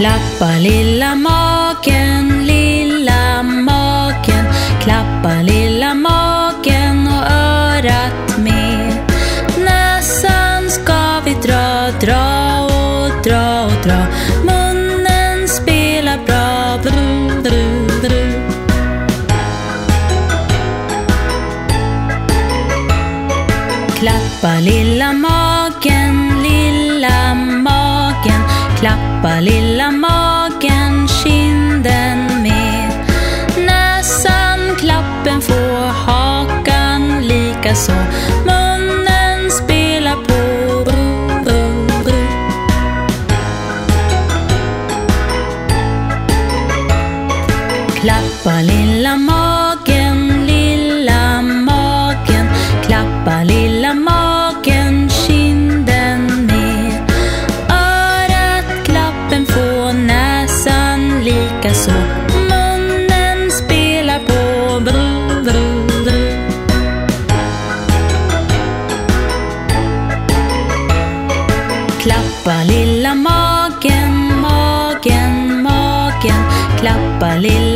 Klappa lilla magen, lilla magen. Klappa lilla magen och örat med. Näsan ska vi dra, dra och dra och dra. Munnen spelar bra. Bru, bru, bru. Klappa lilla magen, lilla magen. Klappa lilla magen, kinden med. Näsan klappen få, hakan likaså. Munnen spelar på. Bru, bru, bru. Klappa lilla magen, Klappa lilla magen, magen, magen. Klappa lilla